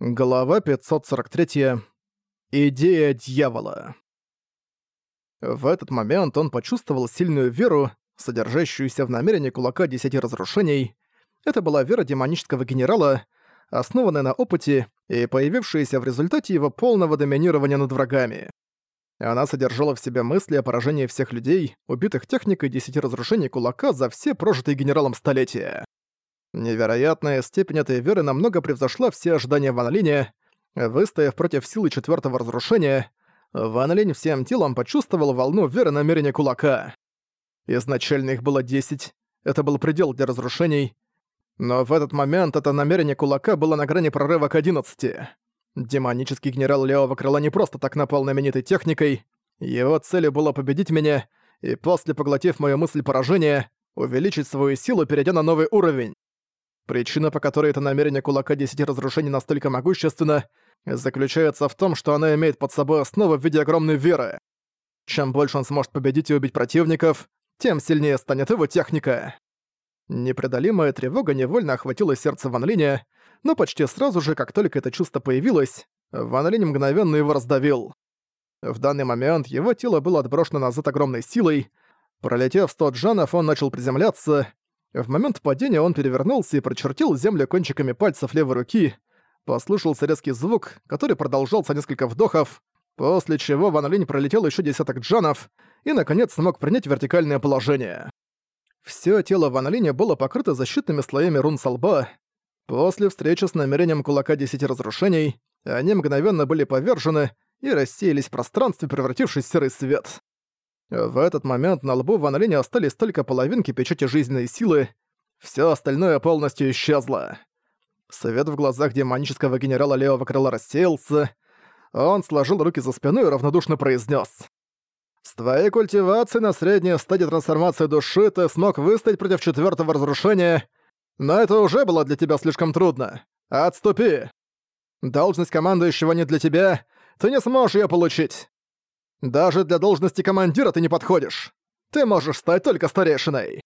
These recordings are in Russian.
Глава 543. Идея дьявола. В этот момент он почувствовал сильную веру, содержащуюся в намерении кулака десяти разрушений. Это была вера демонического генерала, основанная на опыте и появившаяся в результате его полного доминирования над врагами. Она содержала в себе мысли о поражении всех людей, убитых техникой десяти разрушений кулака за все прожитые генералом столетия. Невероятная степень этой веры намного превзошла все ожидания Ван Линя. Выстояв против силы четвертого разрушения, Ван Линь всем телом почувствовал волну веры намерения кулака. Изначально их было 10, это был предел для разрушений, но в этот момент это намерение кулака было на грани прорыва к 11. Демонический генерал Левого Крыла не просто так напал на меня этой техникой, его целью было победить меня и после, поглотив мою мысль поражения, увеличить свою силу, перейдя на новый уровень. Причина, по которой это намерение кулака десяти разрушений настолько могущественно, заключается в том, что она имеет под собой основу в виде огромной веры. Чем больше он сможет победить и убить противников, тем сильнее станет его техника. Непреодолимая тревога невольно охватила сердце Ван Линя, но почти сразу же, как только это чувство появилось, Ван Линь мгновенно его раздавил. В данный момент его тело было отброшено назад огромной силой. Пролетев сто джанов, он начал приземляться, в момент падения он перевернулся и прочертил землю кончиками пальцев левой руки. Послышался резкий звук, который продолжался несколько вдохов, после чего Ван Линь пролетел еще десяток джанов и, наконец, смог принять вертикальное положение. Всё тело Ван Линя было покрыто защитными слоями рун со лба. После встречи с намерением кулака десяти разрушений, они мгновенно были повержены и рассеялись в пространстве, превратившись в серый свет. В этот момент на лбу Ван Линя остались только половинки печати жизненной силы, все остальное полностью исчезло. Свет в глазах демонического генерала левого крыла рассеялся, он сложил руки за спиной и равнодушно произнес: «С твоей культивацией на средней стадии трансформации души ты смог выстоять против четвертого разрушения, но это уже было для тебя слишком трудно. Отступи! Должность командующего не для тебя, ты не сможешь ее получить. Даже для должности командира ты не подходишь. Ты можешь стать только старейшиной».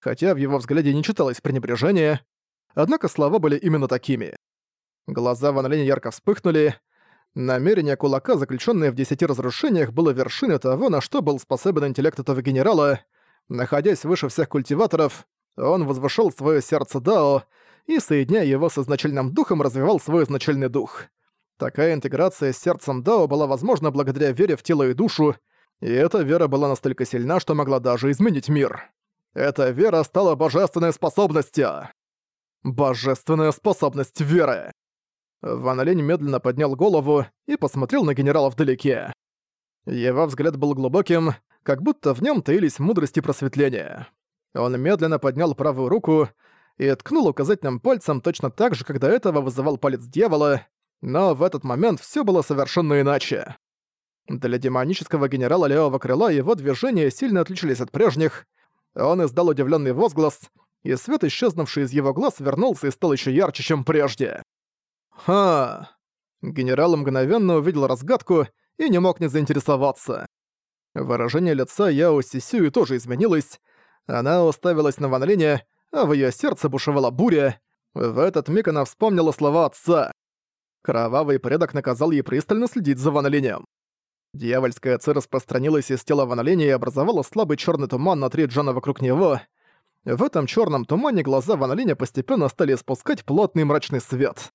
Хотя в его взгляде не читалось пренебрежение, однако слова были именно такими. Глаза Ван Линя ярко вспыхнули. Намерение кулака, заключенное в десяти разрушениях, было вершиной того, на что был способен интеллект этого генерала. Находясь выше всех культиваторов, он возвышал свое сердце Дао и, соединяя его с изначальным духом, развивал свой изначальный дух. Такая интеграция с сердцем Дао была возможна благодаря вере в тело и душу, и эта вера была настолько сильна, что могла даже изменить мир. Эта вера стала божественной способностью. Божественная способность веры. Ван Лень медленно поднял голову и посмотрел на генерала вдалеке. Его взгляд был глубоким, как будто в нем таились мудрость и просветление. Он медленно поднял правую руку и ткнул указательным пальцем точно так же, как до этого вызывал палец дьявола, но в этот момент все было совершенно иначе. Для демонического генерала Левого Крыла его движения сильно отличались от прежних. Он издал удивленный возглас, и свет, исчезнувший из его глаз, вернулся и стал еще ярче, чем прежде. «Ха!» Генерал мгновенно увидел разгадку и не мог не заинтересоваться. Выражение лица Яо Сисюи тоже изменилось. Она уставилась на Ван Линя, а в её сердце бушевала буря. В этот миг она вспомнила слова отца. Кровавый предок наказал ей пристально следить за Ван. Дьявольская ци распространилась из тела Ван и образовала слабый черный туман на три джана вокруг него. В этом черном тумане глаза Ван постепенно стали испускать плотный мрачный свет.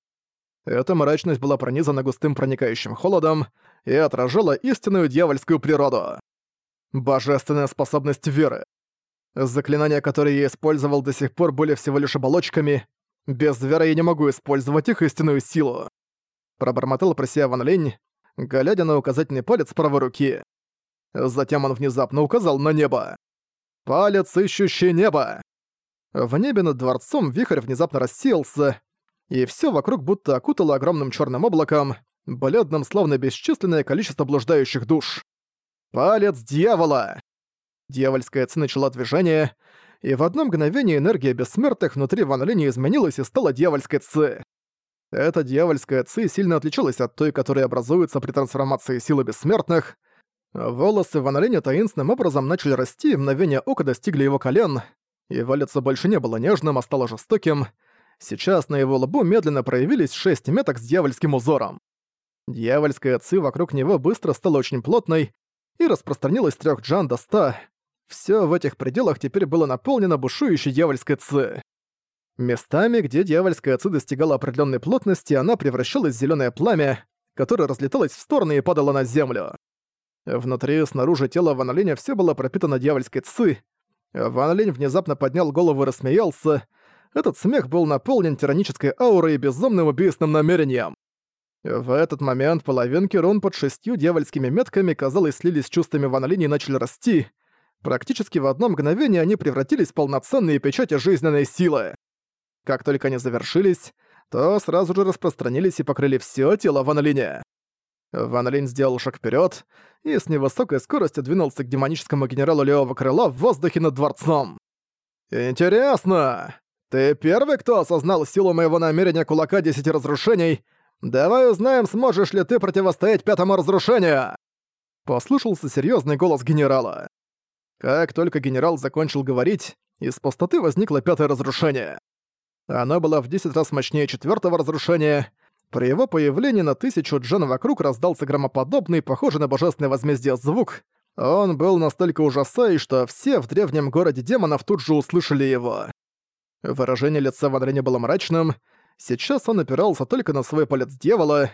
Эта мрачность была пронизана густым проникающим холодом и отражала истинную дьявольскую природу. Божественная способность веры. Заклинания, которые я использовал до сих пор, были всего лишь оболочками. Без веры я не могу использовать их истинную силу. Пробормотал про себя Ван Лень, глядя на указательный палец правой руки. Затем он внезапно указал на небо. «Палец, ищущий небо!» В небе над дворцом вихрь внезапно рассеялся, и все вокруг будто окутало огромным черным облаком, бледным словно бесчисленное количество блуждающих душ. «Палец дьявола!» Дьявольская ци начала движение, и в одно мгновение энергия бессмертных внутри Ван Линя изменилась и стала дьявольской ци. Эта дьявольская ци сильно отличалась от той, которая образуется при трансформации силы бессмертных. Волосы Ван Линя таинственным образом начали расти, и мгновение ока достигли его колен. Его лицо больше не было нежным, а стало жестоким. Сейчас на его лбу медленно проявились шесть меток с дьявольским узором. Дьявольская ци вокруг него быстро стала очень плотной и распространилась с трёх джан до ста. Всё в этих пределах теперь было наполнено бушующей дьявольской ци. Местами, где дьявольская ци достигала определенной плотности, она превращалась в зеленое пламя, которое разлеталось в стороны и падало на землю. Внутри и снаружи тела Ван Линя всё было пропитано дьявольской ци. Ван Линь внезапно поднял голову и рассмеялся. Этот смех был наполнен тиранической аурой и безумным убийственным намерением. В этот момент половинки рун под шестью дьявольскими метками, казалось, слились с чувствами Ван Линя и начали расти. Практически в одно мгновение они превратились в полноценные печати жизненной силы. Как только они завершились, то сразу же распространились и покрыли все тело Ван Линя. Ван Линь сделал шаг вперед и с невысокой скоростью двинулся к демоническому генералу Левого Крыла в воздухе над дворцом. «Интересно! Ты первый, кто осознал силу моего намерения кулака десяти разрушений? Давай узнаем, сможешь ли ты противостоять пятому разрушению!» Послышался серьезный голос генерала. Как только генерал закончил говорить, из пустоты возникло пятое разрушение. Оно было в 10 раз мощнее четвертого разрушения. При его появлении на тысячу джен вокруг раздался громоподобный, похожий на божественное возмездие звук. Он был настолько ужасающий, что все в древнем городе демонов тут же услышали его. Выражение лица Ван было мрачным. Сейчас он опирался только на свой палец дьявола.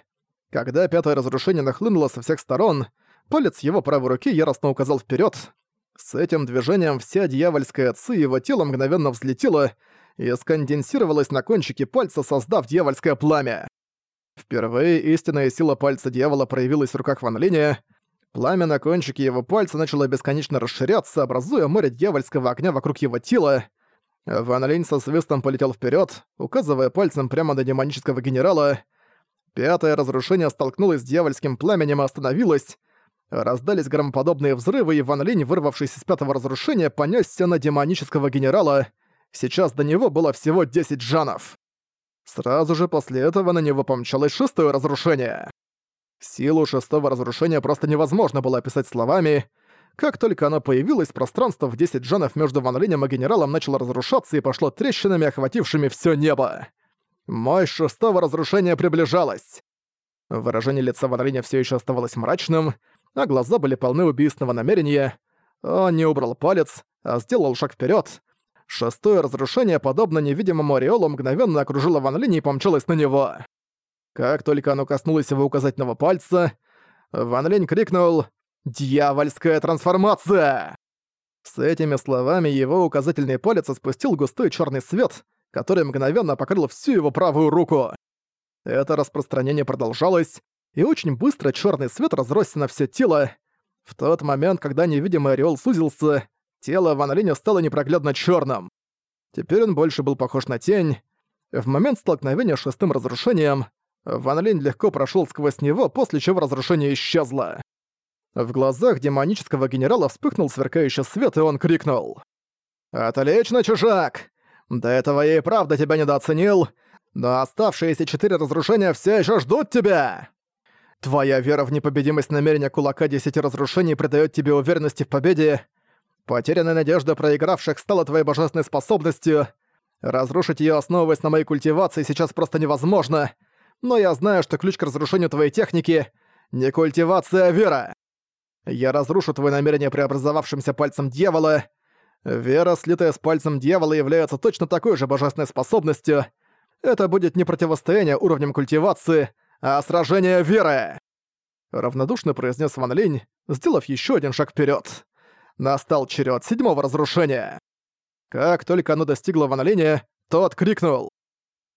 Когда пятое разрушение нахлынуло со всех сторон, палец его правой руки яростно указал вперед. С этим движением вся дьявольская ци его тело мгновенно взлетела и сконденсировалась на кончике пальца, создав дьявольское пламя. Впервые истинная сила пальца дьявола проявилась в руках Ван Линя. Пламя на кончике его пальца начало бесконечно расширяться, образуя море дьявольского огня вокруг его тела. Ван Линь со свистом полетел вперед, указывая пальцем прямо на демонического генерала. Пятое разрушение столкнулось с дьявольским пламенем и остановилось. Раздались громоподобные взрывы, и Ван Линь, вырвавшись из пятого разрушения, понесся на демонического генерала. Сейчас до него было всего 10 джанов. Сразу же после этого на него помчалось шестое разрушение. Силу шестого разрушения просто невозможно было описать словами. Как только оно появилось, пространство в 10 джанов между Ван Линем и генералом начало разрушаться и пошло трещинами, охватившими все небо. Мощь шестого разрушения приближалась. Выражение лица Ван Линя всё ещё оставалось мрачным, а глаза были полны убийственного намерения. Он не убрал палец, а сделал шаг вперед. Шестое разрушение, подобно невидимому ореолу, мгновенно окружило Ван Линь и помчалось на него. Как только оно коснулось его указательного пальца, Ван Линь крикнул «Дьявольская трансформация!». С этими словами его указательный палец спустил густой черный свет, который мгновенно покрыл всю его правую руку. Это распространение продолжалось, и очень быстро черный свет разросся на все тело. В тот момент, когда невидимый ореол сузился, тело Ван Линя стало непроглядно черным. Теперь он больше был похож на тень. В момент столкновения с шестым разрушением Ван Линь легко прошел сквозь него, после чего разрушение исчезло. В глазах демонического генерала вспыхнул сверкающий свет, и он крикнул. «Отлично, чужак! До этого я и правда тебя недооценил, но оставшиеся четыре разрушения все еще ждут тебя!» Твоя вера в непобедимость намерения кулака десяти разрушений придает тебе уверенности в победе. Потерянная надежда проигравших стала твоей божественной способностью. Разрушить ее, основываясь на моей культивации, сейчас просто невозможно. Но я знаю, что ключ к разрушению твоей техники — не культивация, а вера. Я разрушу твое намерение преобразовавшимся пальцем дьявола. Вера, слитая с пальцем дьявола, является точно такой же божественной способностью. Это будет не противостояние уровнем культивации, а сражение веры!» Равнодушно произнес Ван Линь, сделав еще один шаг вперед. Настал черед седьмого разрушения. Как только оно достигло Ван Линя, тот крикнул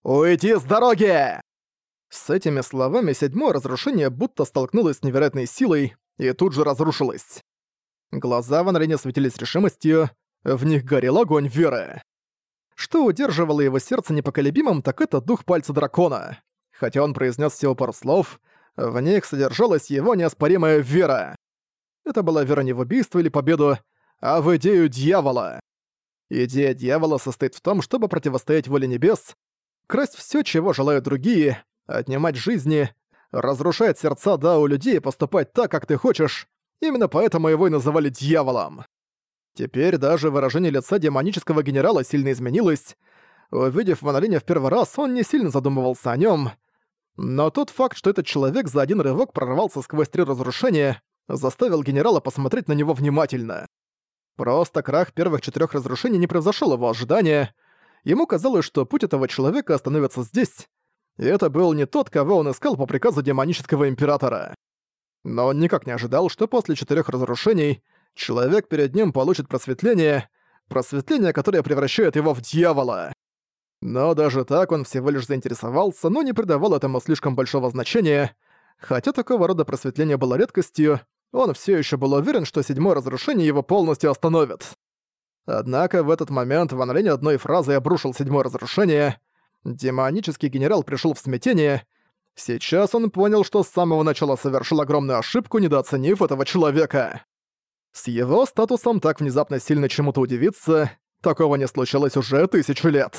«Уйди с дороги!» С этими словами седьмое разрушение будто столкнулось с невероятной силой и тут же разрушилось. Глаза Ван светились решимостью, в них горел огонь веры. Что удерживало его сердце непоколебимым, так это дух пальца дракона. Хотя он произнес всего пару слов, в них содержалась его неоспоримая вера. Это была вера не в убийство или победу, а в идею дьявола. Идея дьявола состоит в том, чтобы противостоять воле небес, красть все, чего желают другие, отнимать жизни, разрушать сердца да у людей и поступать так, как ты хочешь. Именно поэтому его и называли дьяволом. Теперь даже выражение лица демонического генерала сильно изменилось. Увидев Ван Линя в первый раз, он не сильно задумывался о нем, но тот факт, что этот человек за один рывок прорвался сквозь три разрушения, заставил генерала посмотреть на него внимательно. Просто крах первых четырех разрушений не превзошел его ожидания. Ему казалось, что путь этого человека остановится здесь, и это был не тот, кого он искал по приказу демонического императора. Но он никак не ожидал, что после четырех разрушений человек перед ним получит просветление, просветление, которое превращает его в дьявола. Но даже так он всего лишь заинтересовался, но не придавал этому слишком большого значения. Хотя такого рода просветление было редкостью, он все еще был уверен, что седьмое разрушение его полностью остановит. Однако в этот момент Ван Линь одной фразой обрушил седьмое разрушение. Демонический генерал пришел в смятение. Сейчас он понял, что с самого начала совершил огромную ошибку, недооценив этого человека. С его статусом так внезапно сильно чему-то удивиться, такого не случилось уже тысячу лет.